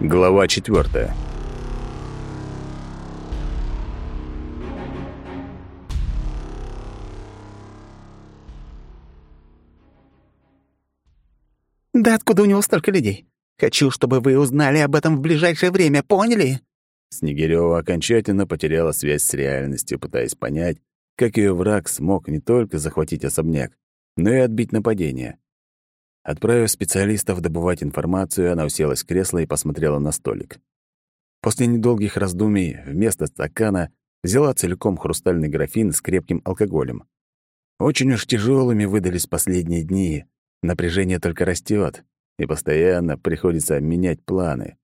Глава четвертая. «Да откуда у него столько людей? Хочу, чтобы вы узнали об этом в ближайшее время, поняли?» Снегирёва окончательно потеряла связь с реальностью, пытаясь понять, как ее враг смог не только захватить особняк, но и отбить нападение. Отправив специалистов добывать информацию, она уселась в кресло и посмотрела на столик. После недолгих раздумий вместо стакана взяла целиком хрустальный графин с крепким алкоголем. Очень уж тяжелыми выдались последние дни. Напряжение только растет, и постоянно приходится менять планы.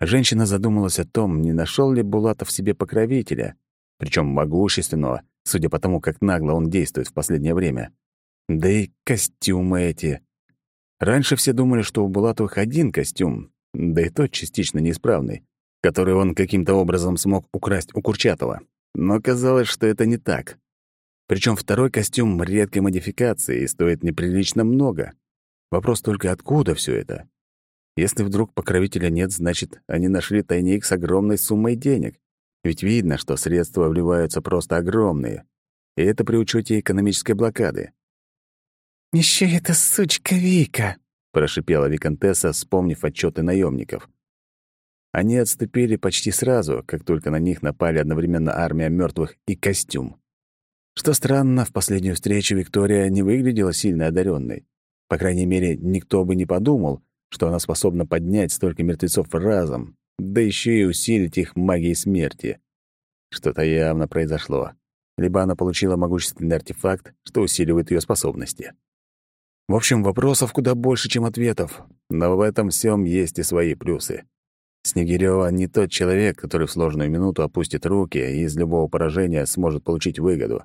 Женщина задумалась о том, не нашел ли Булатов себе покровителя, причем могущественного, судя по тому, как нагло он действует в последнее время. Да и костюмы эти. Раньше все думали, что у Булатовых один костюм, да и тот частично неисправный, который он каким-то образом смог украсть у Курчатова. Но казалось, что это не так. Причем второй костюм редкой модификации и стоит неприлично много. Вопрос только, откуда все это? Если вдруг покровителя нет, значит, они нашли тайник с огромной суммой денег. Ведь видно, что средства вливаются просто огромные. И это при учете экономической блокады. «Еще эта сучка Вика», — прошипела Викантесса, вспомнив отчеты наемников. Они отступили почти сразу, как только на них напали одновременно армия мертвых и костюм. Что странно, в последнюю встречу Виктория не выглядела сильно одаренной. По крайней мере, никто бы не подумал, что она способна поднять столько мертвецов разом, да еще и усилить их магией смерти. Что-то явно произошло. Либо она получила могущественный артефакт, что усиливает ее способности. В общем, вопросов куда больше, чем ответов, но в этом всем есть и свои плюсы. Снегирёва не тот человек, который в сложную минуту опустит руки и из любого поражения сможет получить выгоду.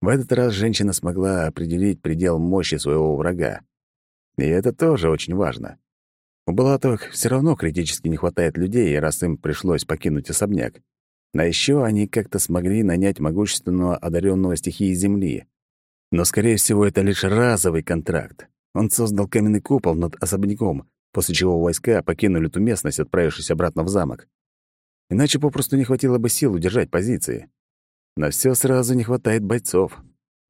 В этот раз женщина смогла определить предел мощи своего врага. И это тоже очень важно. У Балатовых все равно критически не хватает людей, раз им пришлось покинуть особняк. А еще они как-то смогли нанять могущественного одаренного стихии Земли. Но, скорее всего, это лишь разовый контракт. Он создал каменный купол над особняком, после чего войска покинули ту местность, отправившись обратно в замок. Иначе попросту не хватило бы сил удержать позиции. На все сразу не хватает бойцов.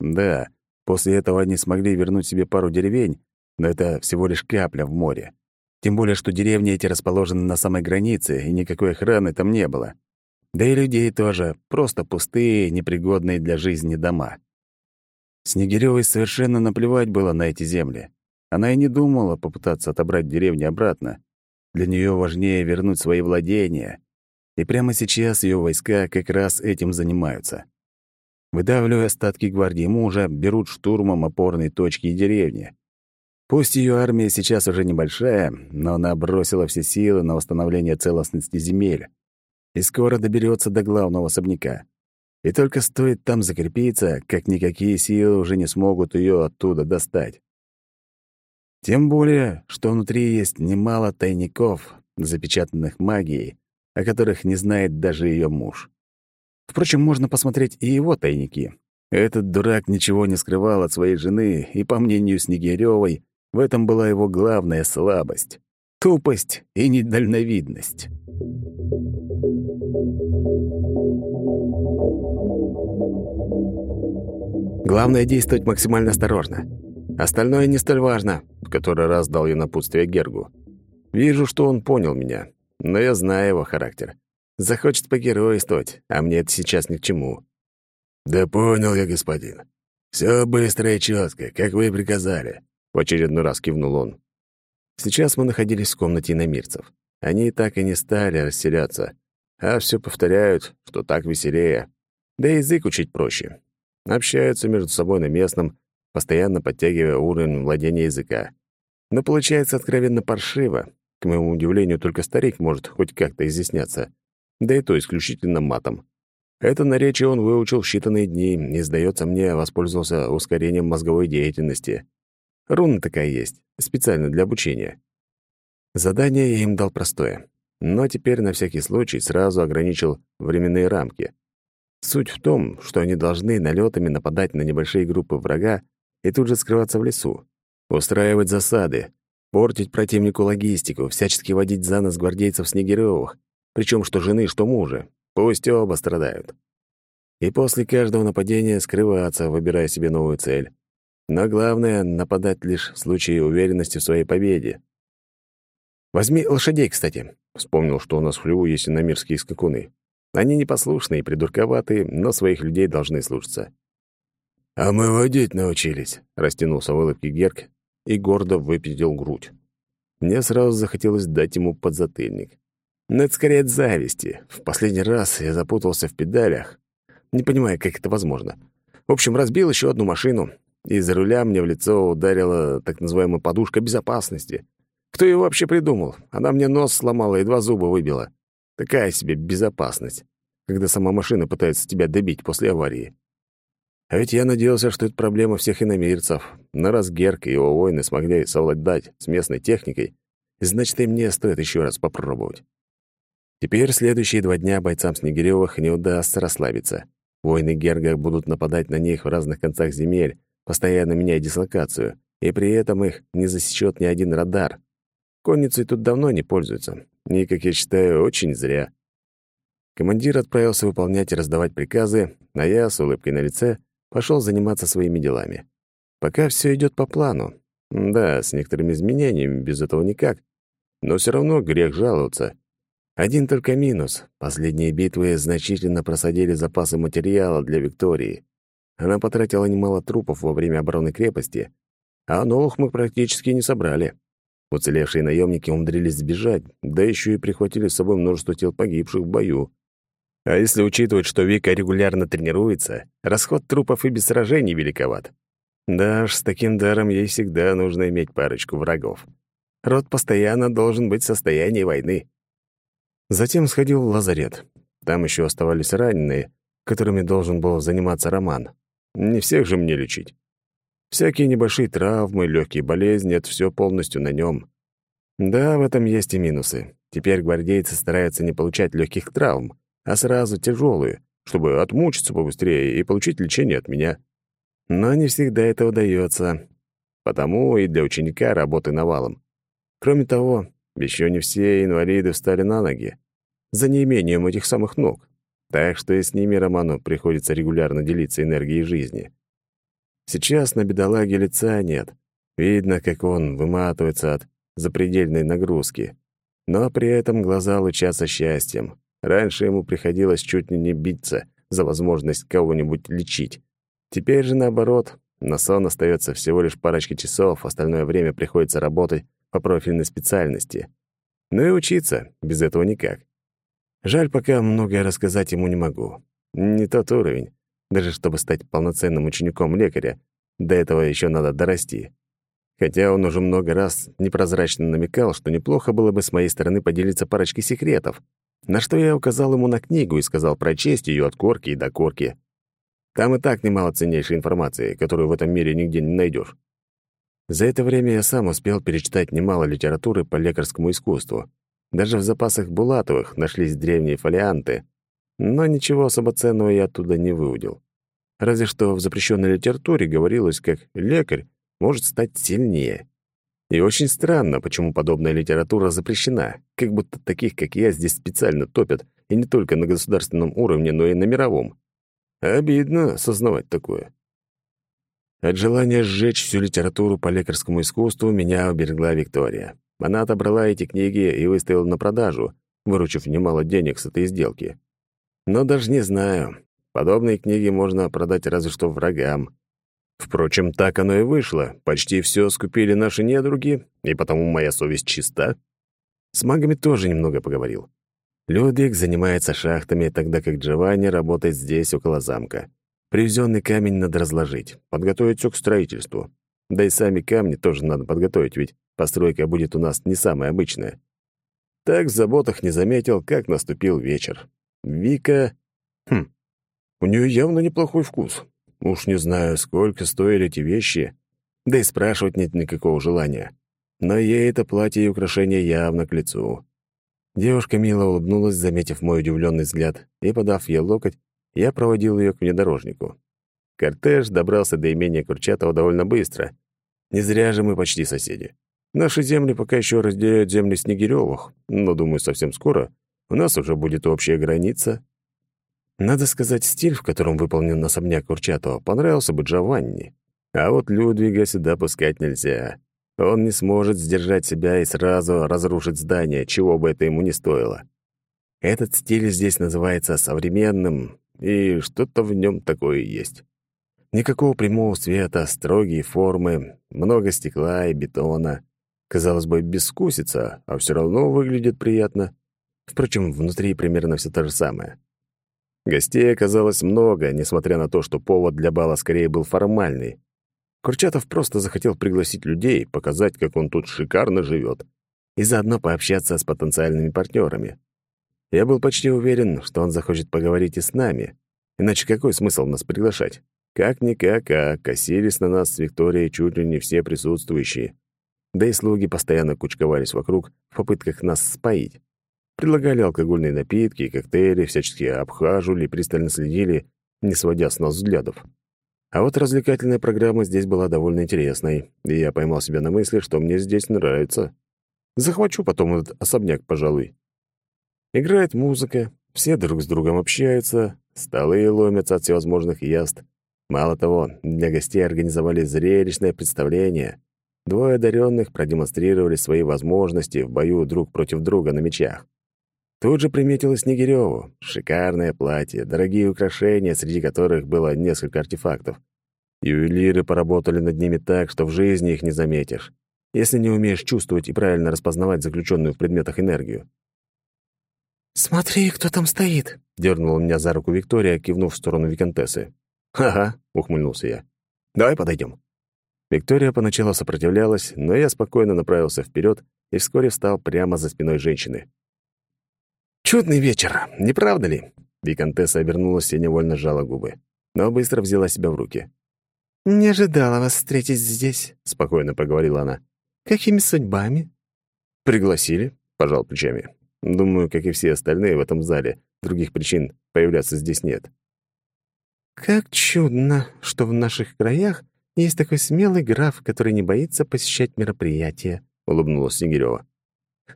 Да, после этого они смогли вернуть себе пару деревень, но это всего лишь капля в море. Тем более, что деревни эти расположены на самой границе, и никакой охраны там не было. Да и людей тоже, просто пустые, непригодные для жизни дома. Снегирёвой совершенно наплевать было на эти земли. Она и не думала попытаться отобрать деревни обратно. Для неё важнее вернуть свои владения. И прямо сейчас её войска как раз этим занимаются. Выдавливая остатки гвардии мужа, берут штурмом опорные точки и деревни. Пусть её армия сейчас уже небольшая, но она бросила все силы на восстановление целостности земель и скоро доберётся до главного особняка. И только стоит там закрепиться, как никакие силы уже не смогут ее оттуда достать. Тем более, что внутри есть немало тайников, запечатанных магией, о которых не знает даже ее муж. Впрочем, можно посмотреть и его тайники. Этот дурак ничего не скрывал от своей жены, и, по мнению Снегирёвой, в этом была его главная слабость — тупость и недальновидность. Главное — действовать максимально осторожно. Остальное не столь важно, в который раз дал я напутствие Гергу. Вижу, что он понял меня, но я знаю его характер. Захочет погеройствовать, а мне это сейчас ни к чему. «Да понял я, господин. Все быстро и четко, как вы и приказали», — в очередной раз кивнул он. Сейчас мы находились в комнате иномирцев. Они так и не стали расселяться, а все повторяют, что так веселее. Да язык учить проще. Общаются между собой на местном, постоянно подтягивая уровень владения языка. Но получается откровенно паршиво. К моему удивлению, только старик может хоть как-то изъясняться. Да и то исключительно матом. Это наречие он выучил в считанные дни и, сдается мне, воспользовался ускорением мозговой деятельности. Руна такая есть, специально для обучения. Задание я им дал простое, но теперь на всякий случай сразу ограничил временные рамки. Суть в том, что они должны налетами нападать на небольшие группы врага и тут же скрываться в лесу, устраивать засады, Портить противнику логистику, всячески водить за нос гвардейцев Снегирёвых, причем что жены, что мужа. Пусть оба страдают. И после каждого нападения скрываться, выбирая себе новую цель. Но главное — нападать лишь в случае уверенности в своей победе. «Возьми лошадей, кстати», — вспомнил, что у нас в хлеву есть иномирские скакуны. Они непослушные и придурковатые, но своих людей должны слушаться. «А мы водить научились», — растянулся в улыбке Герк и гордо выпятил грудь. Мне сразу захотелось дать ему подзатыльник. Но это скорее от зависти. В последний раз я запутался в педалях, не понимая, как это возможно. В общем, разбил еще одну машину, и из руля мне в лицо ударила так называемая подушка безопасности. Кто ее вообще придумал? Она мне нос сломала и два зуба выбила. Такая себе безопасность, когда сама машина пытается тебя добить после аварии. А ведь я надеялся, что это проблема всех иномирцев. Но раз Герк и его воины смогли совладать с местной техникой, значит, и мне стоит еще раз попробовать. Теперь следующие два дня бойцам Снегирёвых не удастся расслабиться. Воины Герга будут нападать на них в разных концах земель, постоянно меняя дислокацию, и при этом их не засечет ни один радар. Конницей тут давно не пользуются, и, как я считаю, очень зря. Командир отправился выполнять и раздавать приказы, а я, с улыбкой на лице, пошел заниматься своими делами. Пока все идет по плану. Да, с некоторыми изменениями, без этого никак. Но все равно грех жаловаться. Один только минус. Последние битвы значительно просадили запасы материала для Виктории. Она потратила немало трупов во время обороны крепости, а новых мы практически не собрали. Уцелевшие наемники умудрились сбежать, да еще и прихватили с собой множество тел погибших в бою. А если учитывать, что Вика регулярно тренируется, расход трупов и без сражений великоват. Да уж, с таким даром ей всегда нужно иметь парочку врагов. Род постоянно должен быть в состоянии войны. Затем сходил в лазарет. Там еще оставались раненые, которыми должен был заниматься Роман. Не всех же мне лечить. Всякие небольшие травмы, легкие болезни — это все полностью на нем. Да, в этом есть и минусы. Теперь гвардейцы стараются не получать легких травм, а сразу тяжелые, чтобы отмучиться побыстрее и получить лечение от меня. Но не всегда это удается. Потому и для ученика работы навалом. Кроме того, еще не все инвалиды встали на ноги, за неимением этих самых ног. Так что и с ними Роману приходится регулярно делиться энергией жизни. Сейчас на бедолаге лица нет. Видно, как он выматывается от запредельной нагрузки. Но при этом глаза лучатся счастьем. Раньше ему приходилось чуть ли не биться за возможность кого-нибудь лечить. Теперь же наоборот, на сон остается всего лишь парочка часов, остальное время приходится работать по профильной специальности. Ну и учиться, без этого никак. Жаль, пока многое рассказать ему не могу. Не тот уровень, даже чтобы стать полноценным учеником лекаря. До этого еще надо дорасти. Хотя он уже много раз непрозрачно намекал, что неплохо было бы с моей стороны поделиться парочкой секретов, на что я указал ему на книгу и сказал прочесть ее от корки и до корки. Там и так немало ценнейшей информации, которую в этом мире нигде не найдешь. За это время я сам успел перечитать немало литературы по лекарскому искусству. Даже в запасах Булатовых нашлись древние фолианты, но ничего особо ценного я оттуда не выудил. Разве что в запрещенной литературе говорилось, как лекарь может стать сильнее. И очень странно, почему подобная литература запрещена, как будто таких, как я, здесь специально топят, и не только на государственном уровне, но и на мировом. Обидно осознавать такое. От желания сжечь всю литературу по лекарскому искусству меня уберегла Виктория. Она отобрала эти книги и выставила на продажу, выручив немало денег с этой сделки. Но даже не знаю. Подобные книги можно продать разве что врагам. Впрочем, так оно и вышло. Почти все скупили наши недруги, и потому моя совесть чиста. С магами тоже немного поговорил. Людвиг занимается шахтами, тогда как Джованни работает здесь, около замка. Привезенный камень надо разложить, подготовить все к строительству. Да и сами камни тоже надо подготовить, ведь постройка будет у нас не самая обычная. Так в заботах не заметил, как наступил вечер. Вика... Хм, у нее явно неплохой вкус. Уж не знаю, сколько стоили эти вещи, да и спрашивать нет никакого желания. Но ей это платье и украшения явно к лицу. Девушка мило улыбнулась, заметив мой удивленный взгляд, и, подав ей локоть, я проводил ее к внедорожнику. Кортеж добрался до имения Курчатова довольно быстро. Не зря же мы почти соседи. Наши земли пока еще разделяют земли Снегирёвых, но, думаю, совсем скоро у нас уже будет общая граница. Надо сказать, стиль, в котором выполнен особняк Курчатова, понравился бы Джованни. А вот Людвига сюда пускать нельзя. Он не сможет сдержать себя и сразу разрушить здание, чего бы это ему не стоило. Этот стиль здесь называется современным, и что-то в нем такое есть. Никакого прямого света, строгие формы, много стекла и бетона. Казалось бы, бескусица, а все равно выглядит приятно. Впрочем, внутри примерно все то же самое. Гостей оказалось много, несмотря на то, что повод для бала скорее был формальный. Курчатов просто захотел пригласить людей, показать, как он тут шикарно живет, и заодно пообщаться с потенциальными партнерами. Я был почти уверен, что он захочет поговорить и с нами, иначе какой смысл нас приглашать? Как-никак, а косились на нас с Викторией чуть ли не все присутствующие. Да и слуги постоянно кучковались вокруг в попытках нас споить. Предлагали алкогольные напитки, коктейли, всячески обхаживали, пристально следили, не сводя с нас взглядов. А вот развлекательная программа здесь была довольно интересной, и я поймал себя на мысли, что мне здесь нравится. Захвачу потом этот особняк, пожалуй. Играет музыка, все друг с другом общаются, столы ломятся от всевозможных яств. Мало того, для гостей организовали зрелищное представление. Двое одаренных продемонстрировали свои возможности в бою друг против друга на мечах. Тут же приметила Снегирёву. Шикарное платье, дорогие украшения, среди которых было несколько артефактов. Ювелиры поработали над ними так, что в жизни их не заметишь, если не умеешь чувствовать и правильно распознавать заключенную в предметах энергию. «Смотри, кто там стоит!» — дернула меня за руку Виктория, кивнув в сторону Викантессы. «Ага», — ухмыльнулся я. «Давай подойдем. Виктория поначалу сопротивлялась, но я спокойно направился вперед и вскоре встал прямо за спиной женщины. «Чудный вечер, не правда ли?» Викантесса обернулась и невольно сжала губы, но быстро взяла себя в руки. «Не ожидала вас встретить здесь», — спокойно проговорила она. «Какими судьбами?» «Пригласили», — пожал плечами. «Думаю, как и все остальные в этом зале, других причин появляться здесь нет». «Как чудно, что в наших краях есть такой смелый граф, который не боится посещать мероприятия», — улыбнулась Снегирёва.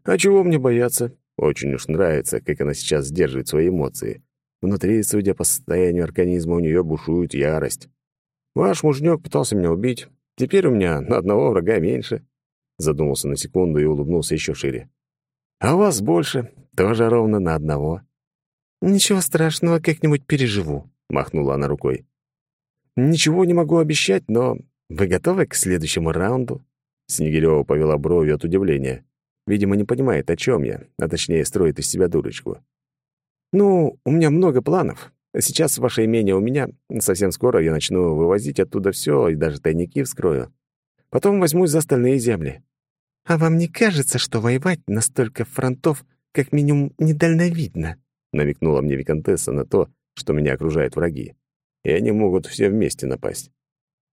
«А чего мне бояться? Очень уж нравится, как она сейчас сдерживает свои эмоции. Внутри, судя по состоянию организма, у нее бушует ярость. Ваш мужнёк пытался меня убить. Теперь у меня на одного врага меньше. Задумался на секунду и улыбнулся еще шире. А у вас больше, тоже ровно на одного. Ничего страшного, как-нибудь переживу, махнула она рукой. Ничего не могу обещать, но вы готовы к следующему раунду? Снегирёва повела бровью от удивления. Видимо, не понимает, о чем я, а точнее, строит из себя дурочку. «Ну, у меня много планов. Сейчас ваше имение у меня. Совсем скоро я начну вывозить оттуда все и даже тайники вскрою. Потом возьмусь за остальные земли». «А вам не кажется, что воевать на столько фронтов как минимум недальновидно?» намекнула мне Викантесса на то, что меня окружают враги. И они могут все вместе напасть.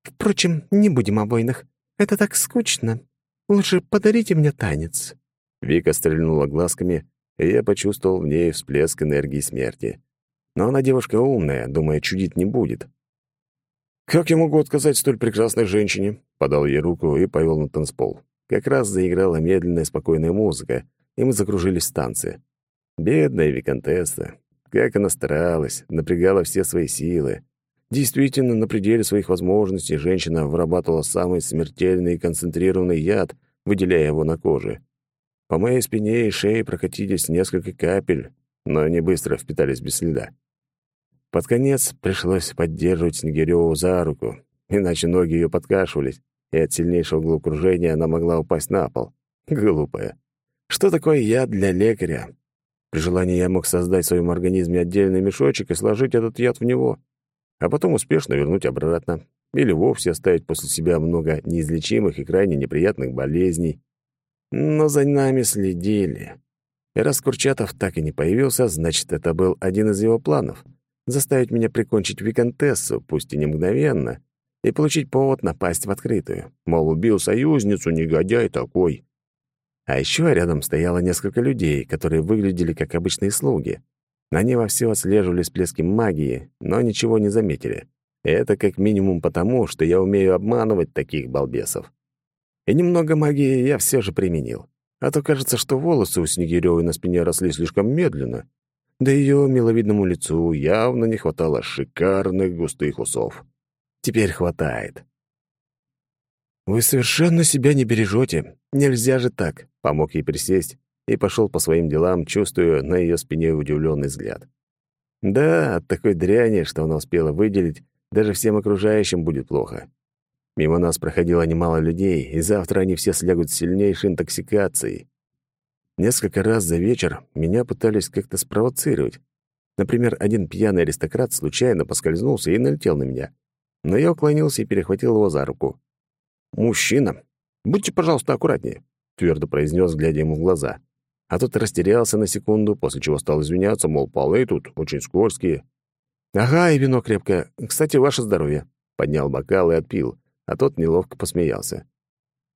«Впрочем, не будем о войнах. Это так скучно. Лучше подарите мне танец». Вика стрельнула глазками, и я почувствовал в ней всплеск энергии смерти. Но она девушка умная, думая, чудить не будет. «Как я могу отказать столь прекрасной женщине?» Подал ей руку и повел на танцпол. Как раз заиграла медленная, спокойная музыка, и мы закружились в танце. Бедная виконтесса. Как она старалась, напрягала все свои силы. Действительно, на пределе своих возможностей женщина вырабатывала самый смертельный и концентрированный яд, выделяя его на коже. По моей спине и шее прокатились несколько капель, но они быстро впитались без следа. Под конец пришлось поддерживать Снегирёву за руку, иначе ноги ее подкашивались, и от сильнейшего головокружения она могла упасть на пол. Глупая. Что такое яд для лекаря? При желании я мог создать в своем организме отдельный мешочек и сложить этот яд в него, а потом успешно вернуть обратно, или вовсе оставить после себя много неизлечимых и крайне неприятных болезней. Но за нами следили. И раз Курчатов так и не появился, значит, это был один из его планов — заставить меня прикончить Викантессу, пусть и не мгновенно, и получить повод напасть в открытую. Мол, убил союзницу, негодяй такой. А еще рядом стояло несколько людей, которые выглядели как обычные слуги. Они вовсю отслеживали всплески магии, но ничего не заметили. Это как минимум потому, что я умею обманывать таких балбесов. И немного магии я все же применил. А то кажется, что волосы у Снегирёвой на спине росли слишком медленно. Да ее миловидному лицу явно не хватало шикарных густых усов. Теперь хватает. «Вы совершенно себя не бережете. Нельзя же так», — помог ей присесть и пошел по своим делам, чувствуя на ее спине удивленный взгляд. Да, от такой дряни, что она успела выделить, даже всем окружающим будет плохо. Мимо нас проходило немало людей, и завтра они все слягут с сильнейшей интоксикацией. Несколько раз за вечер меня пытались как-то спровоцировать. Например, один пьяный аристократ случайно поскользнулся и налетел на меня. Но я уклонился и перехватил его за руку. «Мужчина, будьте, пожалуйста, аккуратнее», — твердо произнес, глядя ему в глаза. А тот растерялся на секунду, после чего стал извиняться, мол, полы тут очень скользкие. «Ага, и вино крепкое. Кстати, ваше здоровье». Поднял бокал и отпил а тот неловко посмеялся.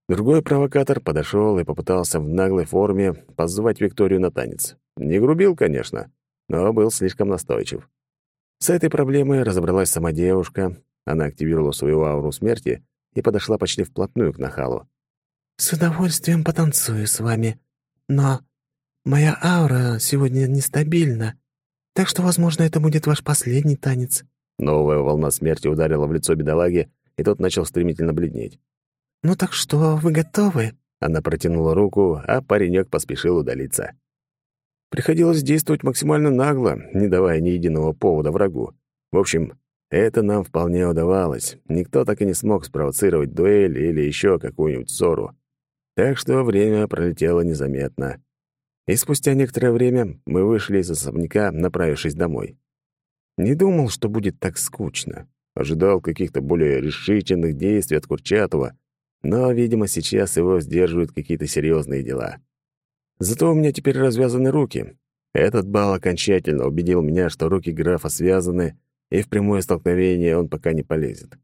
Другой провокатор подошел и попытался в наглой форме позвать Викторию на танец. Не грубил, конечно, но был слишком настойчив. С этой проблемой разобралась сама девушка. Она активировала свою ауру смерти и подошла почти вплотную к нахалу. «С удовольствием потанцую с вами, но моя аура сегодня нестабильна, так что, возможно, это будет ваш последний танец». Новая волна смерти ударила в лицо бедолаги, и тот начал стремительно бледнеть. «Ну так что, вы готовы?» Она протянула руку, а паренек поспешил удалиться. Приходилось действовать максимально нагло, не давая ни единого повода врагу. В общем, это нам вполне удавалось. Никто так и не смог спровоцировать дуэль или еще какую-нибудь ссору. Так что время пролетело незаметно. И спустя некоторое время мы вышли из особняка, направившись домой. Не думал, что будет так скучно. Ожидал каких-то более решительных действий от Курчатова, но, видимо, сейчас его сдерживают какие-то серьезные дела. Зато у меня теперь развязаны руки. Этот бал окончательно убедил меня, что руки графа связаны, и в прямое столкновение он пока не полезет.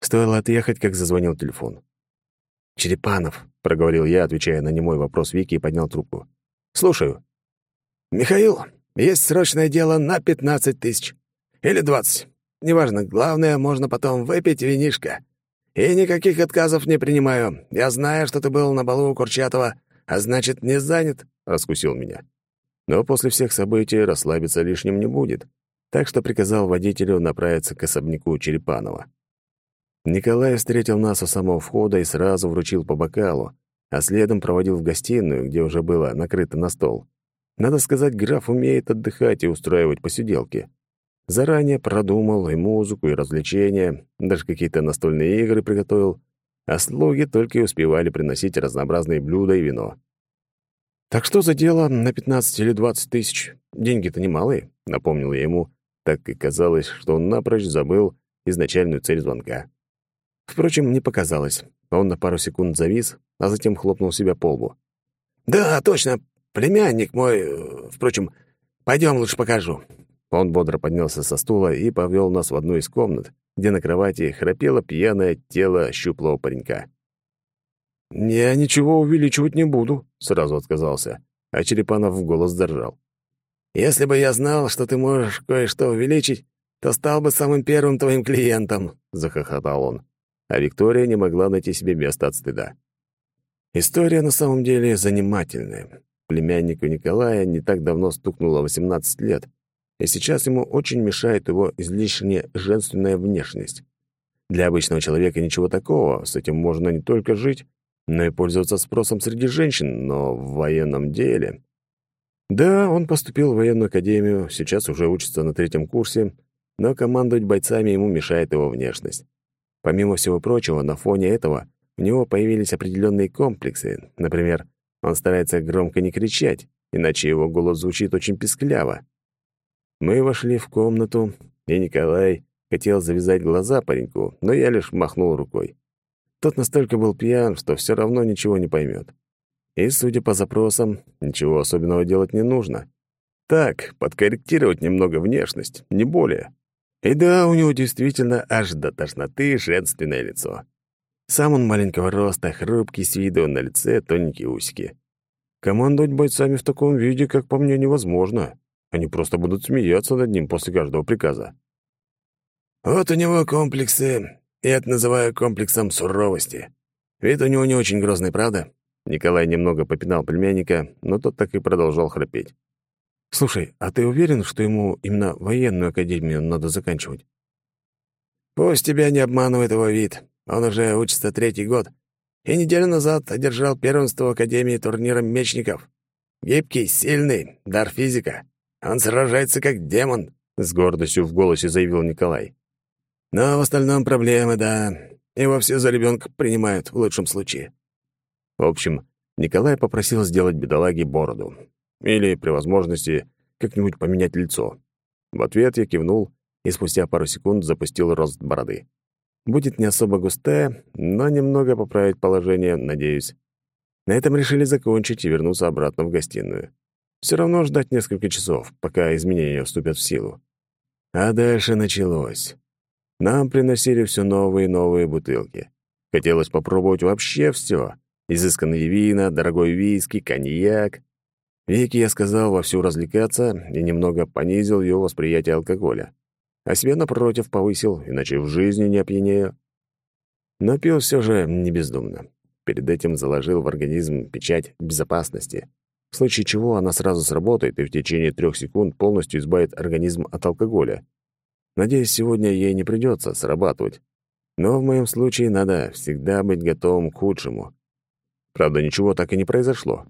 Стоило отъехать, как зазвонил телефон. «Черепанов», — проговорил я, отвечая на немой вопрос Вики, и поднял трубку. «Слушаю». «Михаил, есть срочное дело на пятнадцать тысяч. Или двадцать. Неважно, главное, можно потом выпить винишко. И никаких отказов не принимаю. Я знаю, что ты был на балу у Курчатова, а значит, не занят», — раскусил меня. Но после всех событий расслабиться лишним не будет, так что приказал водителю направиться к особняку Черепанова. Николай встретил нас у самого входа и сразу вручил по бокалу, а следом проводил в гостиную, где уже было накрыто на стол. Надо сказать, граф умеет отдыхать и устраивать посиделки. Заранее продумал и музыку, и развлечения, даже какие-то настольные игры приготовил, а слуги только и успевали приносить разнообразные блюда и вино. «Так что за дело на 15 или 20 тысяч? Деньги-то немалые», — напомнил я ему, так и казалось, что он напрочь забыл изначальную цель звонка. Впрочем, не показалось. Он на пару секунд завис, а затем хлопнул себя по лбу. «Да, точно, племянник мой. Э, впрочем, пойдем лучше покажу. Он бодро поднялся со стула и повел нас в одну из комнат, где на кровати храпело пьяное тело щуплого паренька. «Я ничего увеличивать не буду», — сразу отказался, а Черепанов в голос заржал. «Если бы я знал, что ты можешь кое-что увеличить, то стал бы самым первым твоим клиентом», — захохотал он. А Виктория не могла найти себе места от стыда. История на самом деле занимательная. Племяннику Николая не так давно стукнуло 18 лет, и сейчас ему очень мешает его излишне женственная внешность. Для обычного человека ничего такого, с этим можно не только жить, но и пользоваться спросом среди женщин, но в военном деле... Да, он поступил в военную академию, сейчас уже учится на третьем курсе, но командовать бойцами ему мешает его внешность. Помимо всего прочего, на фоне этого у него появились определенные комплексы. Например, он старается громко не кричать, иначе его голос звучит очень пискляво. Мы вошли в комнату, и Николай хотел завязать глаза пареньку, но я лишь махнул рукой. Тот настолько был пьян, что все равно ничего не поймет. И, судя по запросам, ничего особенного делать не нужно. Так, подкорректировать немного внешность, не более. И да, у него действительно аж до тошноты женственное лицо. Сам он маленького роста, хрупкий с виду, на лице тоненькие усики. Командовать бойцами в таком виде, как по мне, невозможно. Они просто будут смеяться над ним после каждого приказа. Вот у него комплексы, я это называю комплексом суровости. Вид у него не очень грозный, правда?» Николай немного попинал племянника, но тот так и продолжал храпеть. «Слушай, а ты уверен, что ему именно военную академию надо заканчивать?» «Пусть тебя не обманывает его вид. Он уже учится третий год. И неделю назад одержал первенство в Академии турниром мечников. Гибкий, сильный, дар физика. Он сражается как демон», — с гордостью в голосе заявил Николай. «Но в остальном проблемы, да. Его все за ребенка принимают, в лучшем случае». В общем, Николай попросил сделать бедолаге бороду. Или, при возможности, как-нибудь поменять лицо. В ответ я кивнул и спустя пару секунд запустил рост бороды. Будет не особо густая, но немного поправить положение, надеюсь. На этом решили закончить и вернуться обратно в гостиную. Все равно ждать несколько часов, пока изменения вступят в силу. А дальше началось. Нам приносили все новые и новые бутылки. Хотелось попробовать вообще все: Изысканные вина, дорогой виски, коньяк. Вики я сказал вовсю развлекаться и немного понизил ее восприятие алкоголя. А себе, напротив, повысил, иначе в жизни не опьянею. Но пил все же не бездумно. Перед этим заложил в организм печать безопасности, в случае чего она сразу сработает и в течение трех секунд полностью избавит организм от алкоголя. Надеюсь, сегодня ей не придется срабатывать. Но в моем случае надо всегда быть готовым к худшему. Правда, ничего так и не произошло.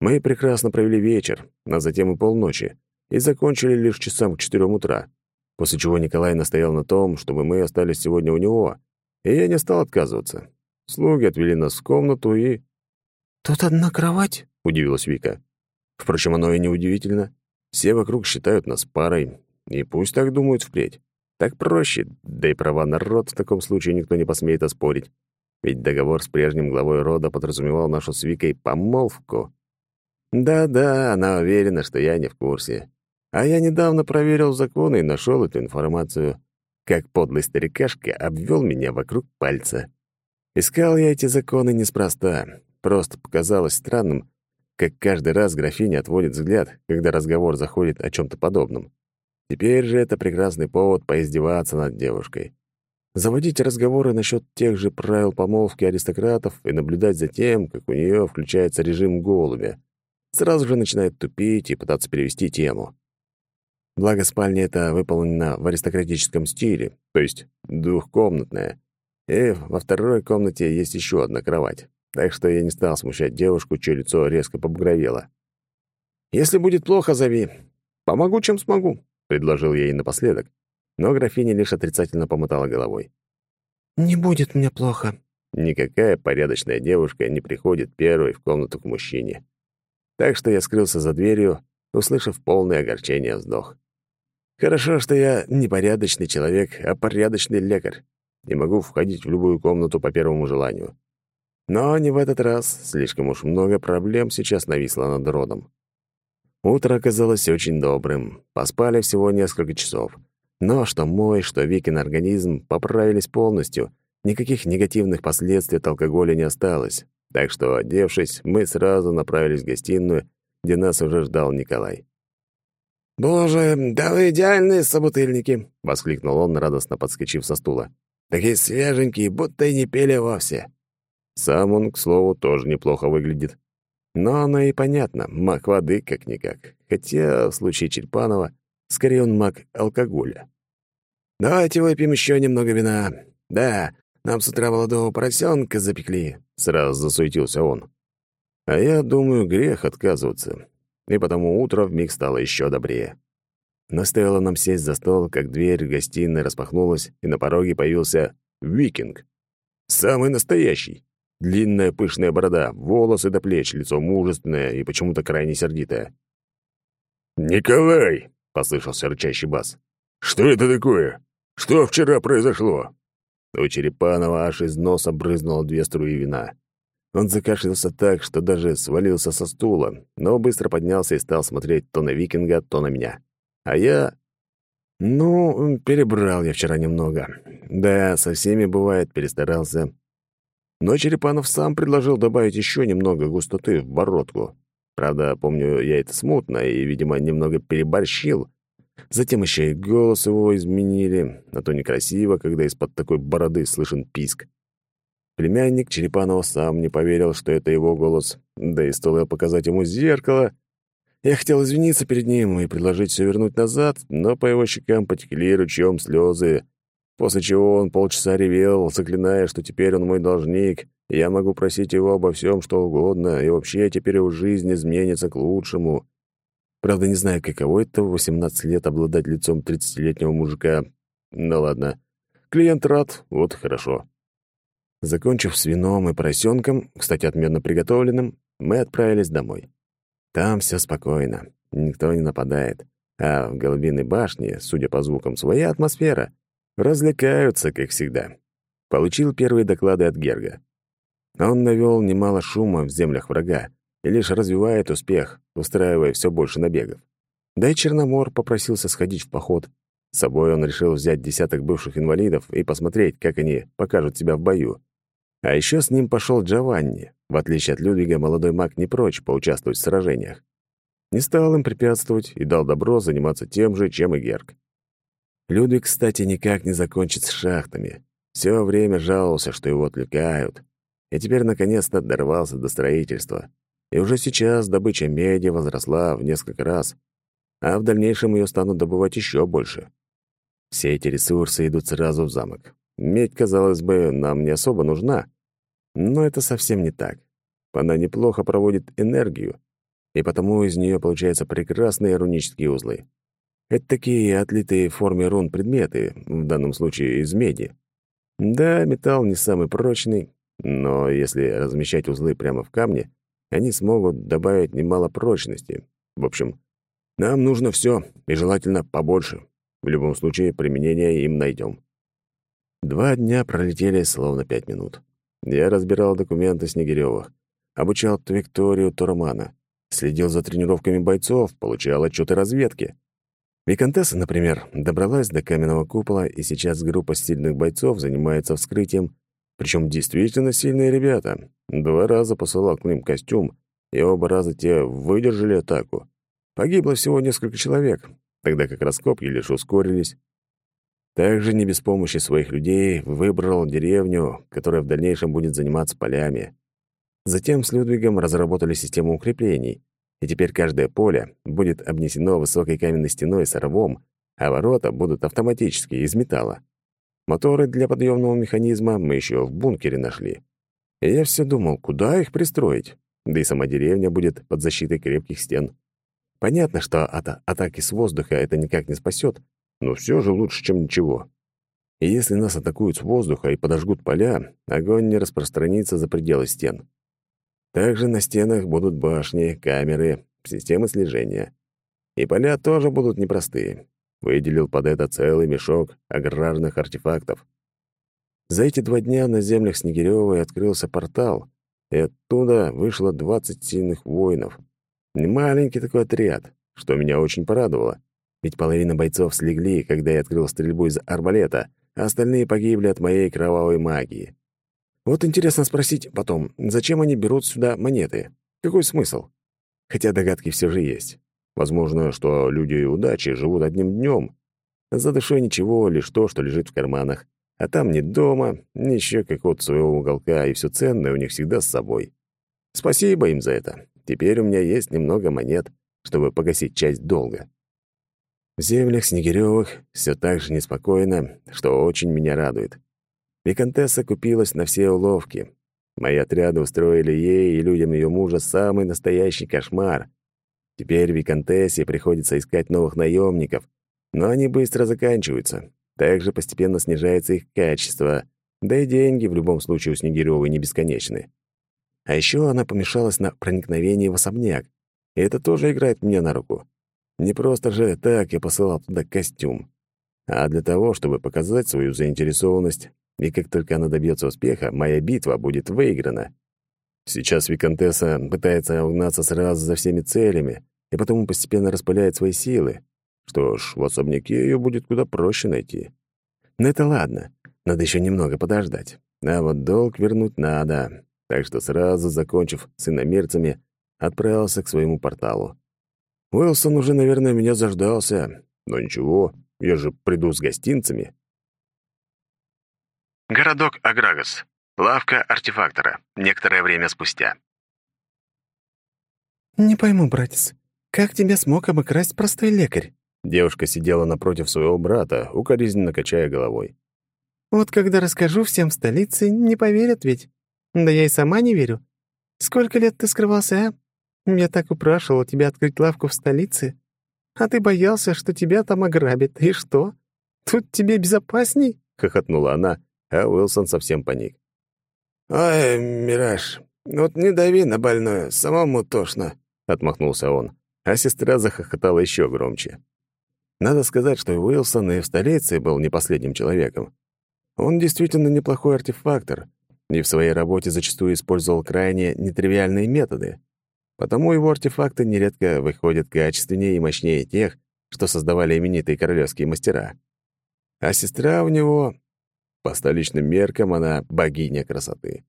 Мы прекрасно провели вечер, а затем и полночи, и закончили лишь часам к четырем утра, после чего Николай настоял на том, чтобы мы остались сегодня у него, и я не стал отказываться. Слуги отвели нас в комнату и... «Тут одна кровать?» — удивилась Вика. Впрочем, оно и не удивительно. Все вокруг считают нас парой, и пусть так думают впредь. Так проще, да и права народ в таком случае никто не посмеет оспорить. Ведь договор с прежним главой рода подразумевал нашу с Викой помолвку. Да-да, она уверена, что я не в курсе. А я недавно проверил законы и нашел эту информацию. Как подлый старикашка обвел меня вокруг пальца. Искал я эти законы неспроста. Просто показалось странным, как каждый раз графиня отводит взгляд, когда разговор заходит о чем то подобном. Теперь же это прекрасный повод поиздеваться над девушкой. Заводить разговоры насчет тех же правил помолвки аристократов и наблюдать за тем, как у нее включается режим голубя. Сразу же начинает тупить и пытаться перевести тему. Благо спальня эта выполнена в аристократическом стиле, то есть двухкомнатная, и во второй комнате есть еще одна кровать, так что я не стал смущать девушку, чье лицо резко побагровело. «Если будет плохо, зови. Помогу, чем смогу», — предложил я ей напоследок, но графиня лишь отрицательно помотала головой. «Не будет мне плохо». Никакая порядочная девушка не приходит первой в комнату к мужчине. Так что я скрылся за дверью, услышав полное огорчение вздох. Хорошо, что я не порядочный человек, а порядочный лекарь и могу входить в любую комнату по первому желанию. Но не в этот раз, слишком уж много проблем сейчас нависло над родом. Утро оказалось очень добрым, поспали всего несколько часов. Но что мой, что Викин организм поправились полностью, никаких негативных последствий от алкоголя не осталось. Так что, одевшись, мы сразу направились в гостиную, где нас уже ждал Николай. «Боже, да вы идеальные собутыльники!» — воскликнул он, радостно подскочив со стула. Такие свеженькие, будто и не пели вовсе. Сам он, к слову, тоже неплохо выглядит. Но оно и понятно, маг воды как-никак. Хотя в случае Черепанова скорее он маг алкоголя. «Давайте выпьем еще немного вина. Да, нам с утра молодого поросенка запекли», — сразу засуетился он. А я думаю, грех отказываться. И потому утро вмиг стало еще добрее. Но стоило нам сесть за стол, как дверь в гостиной распахнулась, и на пороге появился викинг. Самый настоящий. Длинная пышная борода, волосы до плеч, лицо мужественное и почему-то крайне сердитое. «Николай!» — послышался рычащий бас. «Что это такое? Что вчера произошло?» У Черепанова аж из носа брызнуло две струи вина. Он закашлялся так, что даже свалился со стула, но быстро поднялся и стал смотреть то на викинга, то на меня. А я... Ну, перебрал я вчера немного. Да, со всеми бывает, перестарался. Но Черепанов сам предложил добавить еще немного густоты в бородку. Правда, помню, я это смутно и, видимо, немного переборщил. Затем еще и голос его изменили, а то некрасиво, когда из-под такой бороды слышен писк. Племянник Черепанова сам не поверил, что это его голос, да и стоило показать ему зеркало. Я хотел извиниться перед ним и предложить все вернуть назад, но по его щекам потекли ручьем слезы, после чего он полчаса ревел, заклиная, что теперь он мой должник, и я могу просить его обо всем, что угодно, и вообще теперь его жизнь изменится к лучшему. Правда, не знаю, каково это в 18 лет обладать лицом 30-летнего мужика. Ну ладно. Клиент рад, вот хорошо. Закончив с вином и поросенком, кстати, отменно приготовленным, мы отправились домой. Там все спокойно, никто не нападает. А в Голубиной башне, судя по звукам, своя атмосфера. Развлекаются, как всегда. Получил первые доклады от Герга. Он навел немало шума в землях врага и лишь развивает успех, устраивая все больше набегов. Да и Черномор попросился сходить в поход. С собой он решил взять десяток бывших инвалидов и посмотреть, как они покажут себя в бою. А еще с ним пошел Джованни. В отличие от Людвига, молодой маг не прочь поучаствовать в сражениях. Не стал им препятствовать и дал добро заниматься тем же, чем и Герк. Людвиг, кстати, никак не закончит с шахтами. Все время жаловался, что его отвлекают. И теперь, наконец-то, дорвался до строительства. И уже сейчас добыча меди возросла в несколько раз, а в дальнейшем ее станут добывать еще больше. Все эти ресурсы идут сразу в замок. Медь, казалось бы, нам не особо нужна. Но это совсем не так. Она неплохо проводит энергию, и потому из нее получаются прекрасные рунические узлы. Это такие отлитые в форме рун предметы, в данном случае из меди. Да, металл не самый прочный, но если размещать узлы прямо в камне, они смогут добавить немало прочности. В общем, нам нужно все, и желательно побольше. В любом случае, применение им найдем. Два дня пролетели словно пять минут. Я разбирал документы Снегирёвых, обучал Викторию Турамана, следил за тренировками бойцов, получал отчеты разведки. Викантесса, например, добралась до каменного купола, и сейчас группа сильных бойцов занимается вскрытием, причем действительно сильные ребята. Два раза посылал к ним костюм, и оба раза те выдержали атаку. Погибло всего несколько человек, тогда как раскопки лишь ускорились. Также не без помощи своих людей выбрал деревню, которая в дальнейшем будет заниматься полями. Затем с Людвигом разработали систему укреплений, и теперь каждое поле будет обнесено высокой каменной стеной с рвом, а ворота будут автоматически из металла. Моторы для подъемного механизма мы еще в бункере нашли. И я все думал, куда их пристроить, да и сама деревня будет под защитой крепких стен. Понятно, что от атаки с воздуха это никак не спасет, но все же лучше, чем ничего. И если нас атакуют с воздуха и подожгут поля, огонь не распространится за пределы стен. Также на стенах будут башни, камеры, системы слежения. И поля тоже будут непростые. Выделил под это целый мешок аграрных артефактов. За эти два дня на землях Снегирёвой открылся портал, и оттуда вышло 20 сильных воинов. Маленький такой отряд, что меня очень порадовало. Ведь половина бойцов слегли, когда я открыл стрельбу из арбалета, а остальные погибли от моей кровавой магии. Вот интересно спросить потом, зачем они берут сюда монеты? Какой смысл? Хотя догадки все же есть. Возможно, что люди удачи живут одним днем. За душой ничего, лишь то, что лежит в карманах. А там ни дома, ни еще какого-то своего уголка, и все ценное у них всегда с собой. Спасибо им за это. Теперь у меня есть немного монет, чтобы погасить часть долга. В землях Снегирёвых все так же неспокойно, что очень меня радует. Викантесса купилась на все уловки. Мои отряды устроили ей и людям ее мужа самый настоящий кошмар. Теперь Викантессе приходится искать новых наемников, но они быстро заканчиваются. Также постепенно снижается их качество, да и деньги в любом случае у Снегирёвой не бесконечны. А еще она помешалась на проникновении в особняк, и это тоже играет мне на руку. Не просто же так я посылал туда костюм, а для того, чтобы показать свою заинтересованность, и как только она добьется успеха, моя битва будет выиграна. Сейчас Викантесса пытается угнаться сразу за всеми целями, и потому постепенно распыляет свои силы. Что ж, в особняке ее будет куда проще найти. Но это ладно, надо еще немного подождать. А вот долг вернуть надо, так что сразу, закончив с иномерцами, отправился к своему порталу. Уилсон уже, наверное, меня заждался. Но ничего, я же приду с гостинцами. Городок Аграгас. Лавка артефактора. Некоторое время спустя. «Не пойму, братец, как тебя смог обыкрасть простой лекарь?» Девушка сидела напротив своего брата, укоризненно качая головой. «Вот когда расскажу всем в столице, не поверят ведь. Да я и сама не верю. Сколько лет ты скрывался, а? Я так упрашивала тебя открыть лавку в столице, а ты боялся, что тебя там ограбят. И что? Тут тебе безопасней?» — хохотнула она, а Уилсон совсем паник. «Ой, Мираж, вот не дави на больное, самому тошно», — отмахнулся он, а сестра захохотала еще громче. Надо сказать, что Уилсон и в столице был не последним человеком. Он действительно неплохой артефактор, и в своей работе зачастую использовал крайне нетривиальные методы. Потому его артефакты нередко выходят качественнее и мощнее тех, что создавали именитые королевские мастера. А сестра у него по столичным меркам она богиня красоты.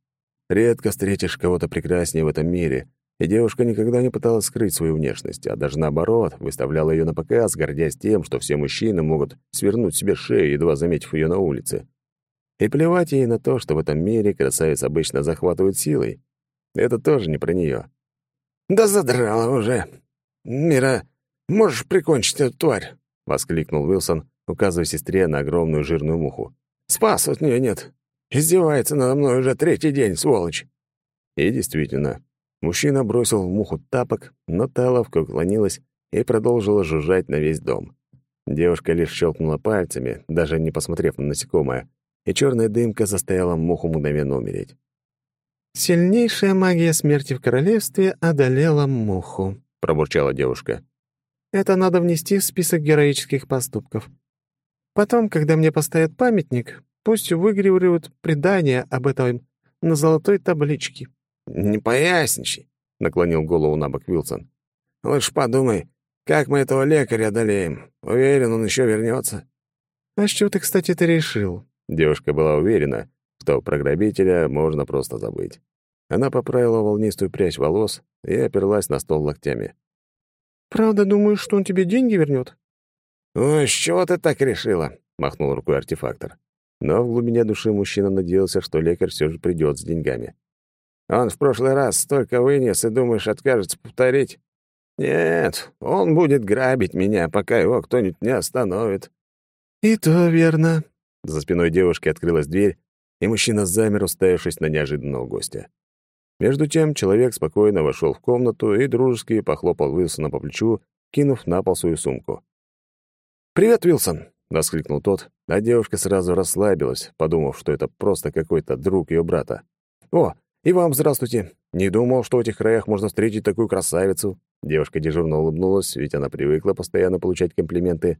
Редко встретишь кого-то прекраснее в этом мире, и девушка никогда не пыталась скрыть свою внешность, а даже наоборот, выставляла ее на показ, гордясь тем, что все мужчины могут свернуть себе шею, едва заметив ее на улице. И плевать ей на то, что в этом мире красавиц обычно захватывают силой. Это тоже не про нее. «Да задрала уже! Мира, можешь прикончить эту тварь!» — воскликнул Уилсон, указывая сестре на огромную жирную муху. Спас от нее нет. Издевается надо мной уже третий день, сволочь. И действительно, мужчина бросил в муху тапок, но та ловко уклонилась и продолжила жужжать на весь дом. Девушка лишь щелкнула пальцами, даже не посмотрев на насекомое, и черная дымка заставила муху мгновенно умереть. «Сильнейшая магия смерти в королевстве одолела муху», — пробурчала девушка. «Это надо внести в список героических поступков. Потом, когда мне поставят памятник, пусть выгравируют предание об этом на золотой табличке». «Не поясничай», — наклонил голову на бок Вилсон. «Лучше подумай, как мы этого лекаря одолеем. Уверен, он еще вернется. «А с чего ты, кстати, это решил?» Девушка была уверена, что про грабителя можно просто забыть. Она поправила волнистую прядь волос и оперлась на стол локтями. «Правда думаешь, что он тебе деньги вернет? «Ну, с чего ты так решила?» — махнул рукой артефактор. Но в глубине души мужчина надеялся, что лекарь все же придет с деньгами. «Он в прошлый раз столько вынес, и думаешь, откажется повторить? Нет, он будет грабить меня, пока его кто-нибудь не остановит». «И то верно». За спиной девушки открылась дверь, и мужчина замер, уставившись на неожиданного гостя. Между тем человек спокойно вошел в комнату и дружески похлопал Уилсона по плечу, кинув на пол свою сумку. «Привет, Вилсон!» — воскликнул тот, а девушка сразу расслабилась, подумав, что это просто какой-то друг ее брата. «О, и вам здравствуйте! Не думал, что в этих краях можно встретить такую красавицу!» Девушка дежурно улыбнулась, ведь она привыкла постоянно получать комплименты.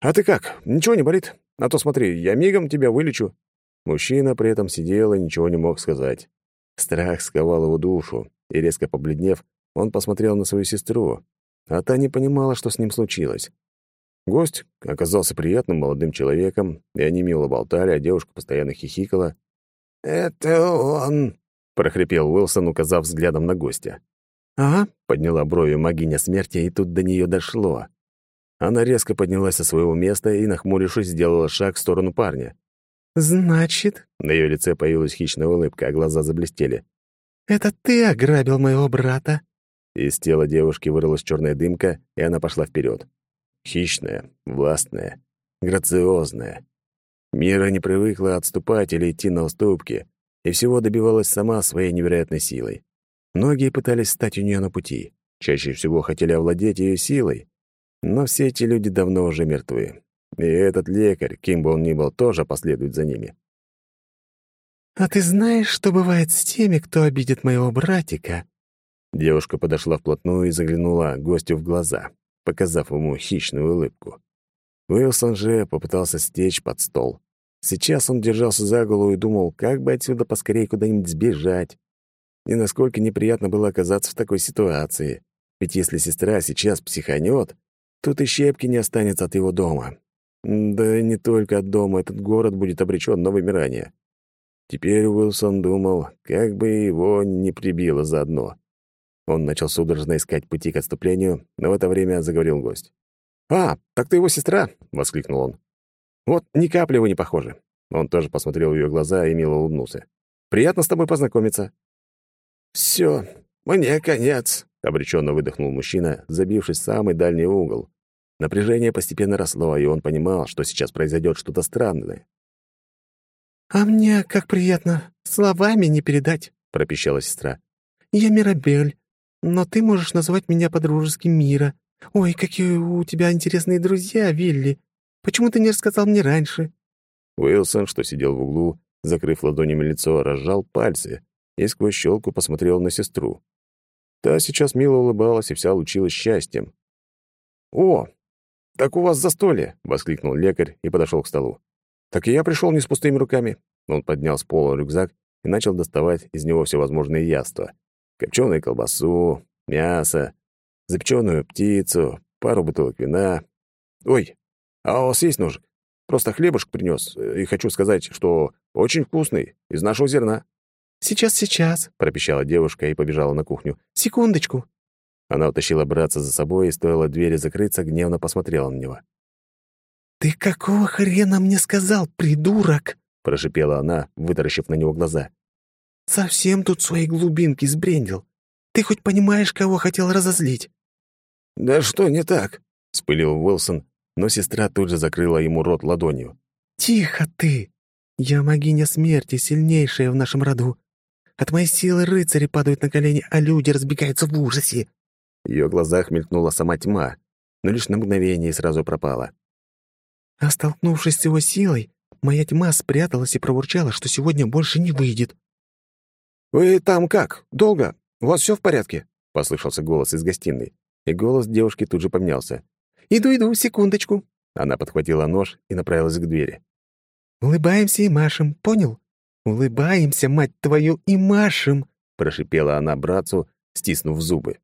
«А ты как? Ничего не болит? А то смотри, я мигом тебя вылечу!» Мужчина при этом сидел и ничего не мог сказать. Страх сковал его душу, и, резко побледнев, он посмотрел на свою сестру, а та не понимала, что с ним случилось. Гость оказался приятным молодым человеком, и они мило болтали, а девушка постоянно хихикала. «Это он!» — прохрипел Уилсон, указав взглядом на гостя. «Ага», — подняла брови магиня смерти, и тут до нее дошло. Она резко поднялась со своего места и, нахмурившись, сделала шаг в сторону парня. «Значит...» — на ее лице появилась хищная улыбка, а глаза заблестели. «Это ты ограбил моего брата?» Из тела девушки вырвалась черная дымка, и она пошла вперед. Хищная, властная, грациозная. Мира не привыкла отступать или идти на уступки, и всего добивалась сама своей невероятной силой. Многие пытались стать у нее на пути, чаще всего хотели овладеть ее силой, но все эти люди давно уже мертвы. И этот лекарь, кем бы он ни был, тоже последует за ними. «А ты знаешь, что бывает с теми, кто обидит моего братика?» Девушка подошла вплотную и заглянула гостю в глаза показав ему хищную улыбку. Уилсон же попытался стечь под стол. Сейчас он держался за голову и думал, как бы отсюда поскорее куда-нибудь сбежать. И насколько неприятно было оказаться в такой ситуации. Ведь если сестра сейчас психанет, тут и щепки не останется от его дома. Да не только от дома, этот город будет обречен на вымирание. Теперь Уилсон думал, как бы его не прибило заодно. Он начал судорожно искать пути к отступлению, но в это время заговорил гость. «А, так ты его сестра!» — воскликнул он. «Вот ни капли вы не похожи. Он тоже посмотрел в ее глаза и мило улыбнулся. «Приятно с тобой познакомиться». «Все, мне конец», — обреченно выдохнул мужчина, забившись в самый дальний угол. Напряжение постепенно росло, и он понимал, что сейчас произойдет что-то странное. «А мне как приятно, словами не передать», — пропищала сестра. «Я Мирабель, но ты можешь называть меня по-дружески Мира. Ой, какие у тебя интересные друзья, Вилли. Почему ты не рассказал мне раньше?» Уилсон, что сидел в углу, закрыв ладонями лицо, разжал пальцы и сквозь щелку посмотрел на сестру. Та сейчас мило улыбалась и вся лучилась счастьем. «О, так у вас застолье!» — воскликнул лекарь и подошел к столу. «Так и я пришел не с пустыми руками». Он поднял с пола рюкзак и начал доставать из него всевозможные яства. Копченую колбасу, мясо, запеченную птицу, пару бутылок вина. «Ой, а у вас есть ножик? Просто хлебушек принес, и хочу сказать, что очень вкусный, из нашего зерна». «Сейчас, сейчас», — пропищала девушка и побежала на кухню. «Секундочку». Она утащила братца за собой и, стоило двери закрыться, гневно посмотрела на него. «Ты какого хрена мне сказал, придурок?» — прошипела она, вытаращив на него глаза. «Совсем тут свои глубинки сбрендил. Ты хоть понимаешь, кого хотел разозлить?» «Да что не так?» — спылил Уилсон, но сестра тут же закрыла ему рот ладонью. «Тихо ты! Я могиня смерти, сильнейшая в нашем роду. От моей силы рыцари падают на колени, а люди разбегаются в ужасе». В ее глазах мелькнула сама тьма, но лишь на мгновение сразу пропала. А столкнувшись с его силой, моя тьма спряталась и пробурчала, что сегодня больше не выйдет. «Вы там как? Долго? У вас все в порядке?» — послышался голос из гостиной, и голос девушки тут же поменялся. «Иду, иду, секундочку». Она подхватила нож и направилась к двери. «Улыбаемся и машем, понял? Улыбаемся, мать твою, и машем!» — прошипела она братцу, стиснув зубы.